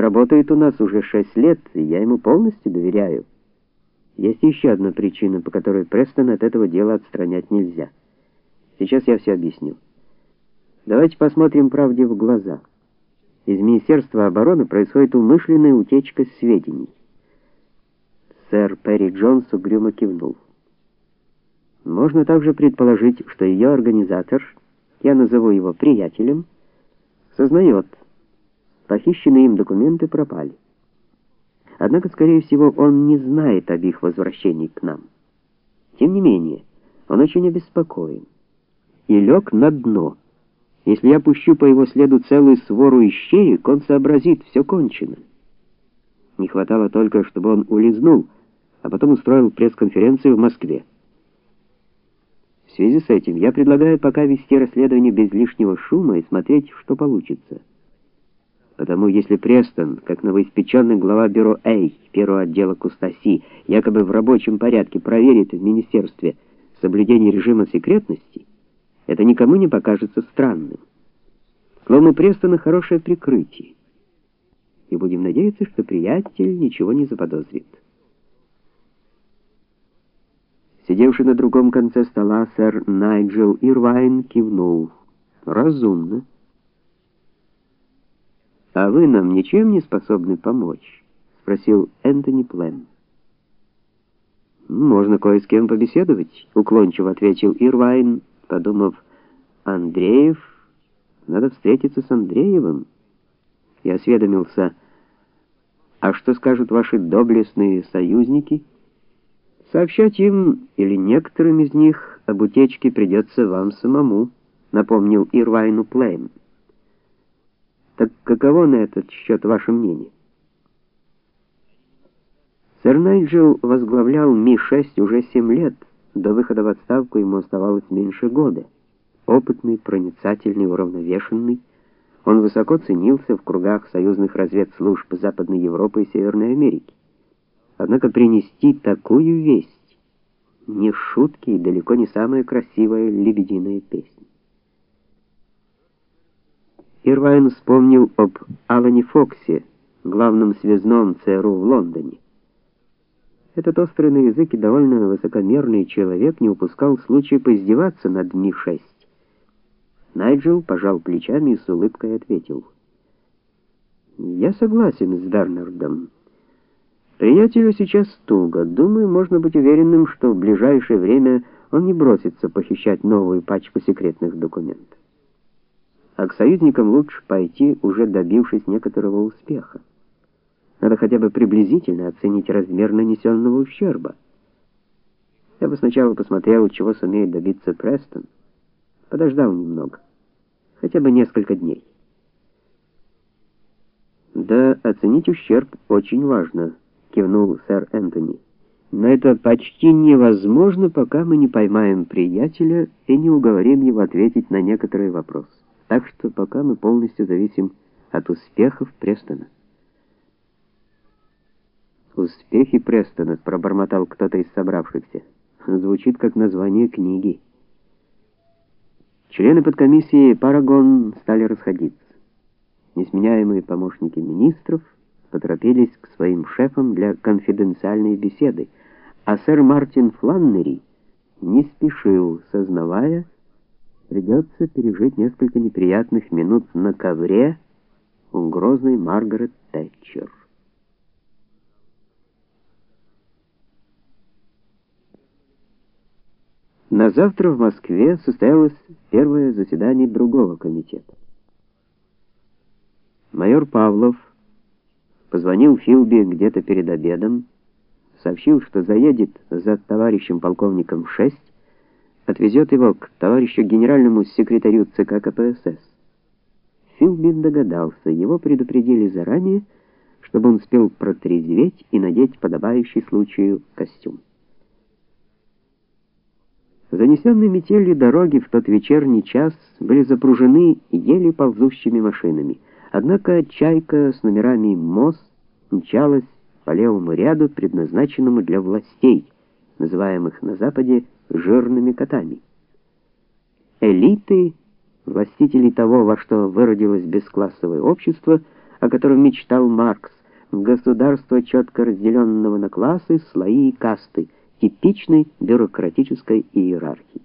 работает у нас уже шесть лет, и я ему полностью доверяю. Есть еще одна причина, по которой Престон от этого дела отстранять нельзя. Сейчас я все объясню. Давайте посмотрим правде в глаза. Из Министерства обороны происходит умышленная утечка сведений. Сэр Перри Джонс угрюмо кивнул. Можно также предположить, что ее организатор, я назову его приятелем, сознает, похищенные им документы пропали. Однако, скорее всего, он не знает об их возвращении к нам. Тем не менее, он очень обеспокоен и лег на дно. Если я пущу по его следу целую свору ищеек, он сообразит, все кончено. Не хватало только, чтобы он улизнул, а потом устроил пресс-конференцию в Москве. В связи с этим я предлагаю пока вести расследование без лишнего шума и смотреть, что получится. Потому если Престон, как новоиспеченный глава бюро А, первого отдела Кустаси, якобы в рабочем порядке проверит в министерстве соблюдение режима секретности, это никому не покажется странным. Словно Престона хорошее прикрытие. И будем надеяться, что приятель ничего не заподозрит. Сидевший на другом конце стола сэр Найджел Ирвайн кивнул. Разумно. А вы нам ничем не способны помочь, спросил Энтони Плем. Можно кое с кем побеседовать, уклончиво ответил Ирвайн подумав, Андреев, надо встретиться с Андреевым. Я осведомился, а что скажут ваши доблестные союзники? Сообщать им или некоторым из них об утечке придется вам самому, напомнил Ирвайну Плейм. Так каково на этот счет ваше мнение? Сэр Найджел возглавлял Ми-6 уже семь лет. До выхода в отставку ему оставалось меньше года. Опытный, проницательный, уравновешенный, он высоко ценился в кругах союзных разведслужб Западной Европы и Северной Америки. Однако принести такую весть не шутки и далеко не самая красивая лебединая песня. Ирвайн вспомнил об Алане Фоксе, главном связном ЦРУ в Лондоне. Этот острый на язык и довольно высокомерный человек не упускал случая поиздеваться над Ми-6. Найджел пожал плечами и с улыбкой ответил: "Я согласен с Бернардом. Приятелю сейчас туго. Думаю, можно быть уверенным, что в ближайшее время он не бросится похищать новую пачку секретных документов. А к союзникам лучше пойти, уже добившись некоторого успеха. Надо хотя бы приблизительно оценить размер нанесенного ущерба. Я бы сначала посмотрел, чего сумеет добиться Престон. Подождал немного. Хотя бы несколько дней. Да, оценить ущерб очень важно, кивнул сэр Энтони. Но это почти невозможно, пока мы не поймаем приятеля и не уговорим его ответить на некоторые вопросы. Так что пока мы полностью зависим от успехов Престона. Успехи Престона, пробормотал кто-то из собравшихся. Звучит как название книги. Члены подкомиссии Парагон стали расходиться. Несменяемые помощники министров поторопились к своим шефам для конфиденциальной беседы, а сэр Мартин Фланнери не спешил, сознавая, придется пережить несколько неприятных минут на ковре у грозной Маргарет Тэтчер. На завтра в Москве состоялось первое заседание другого комитета. Майор Павлов позвонил Филби где-то перед обедом, сообщил, что заедет за товарищем полковником 6, отвезет его к товарищу генеральному секретарю ЦК КПСС. Филби догадался, его предупредили заранее, чтобы он успел протрезветь и надеть подобающий случаю костюм. Занесенные метелью дороги в тот вечерний час были запружены еле ползущими машинами. Однако чайка с номерами МОЗ мчалась по левому ряду, предназначенному для властей, называемых на западе жирными котами. Элиты, властители того, во что выродилось бесклассовое общество, о котором мечтал Маркс, государство, четко разделенного на классы, слои и касты, типичной бюрократической иерархии.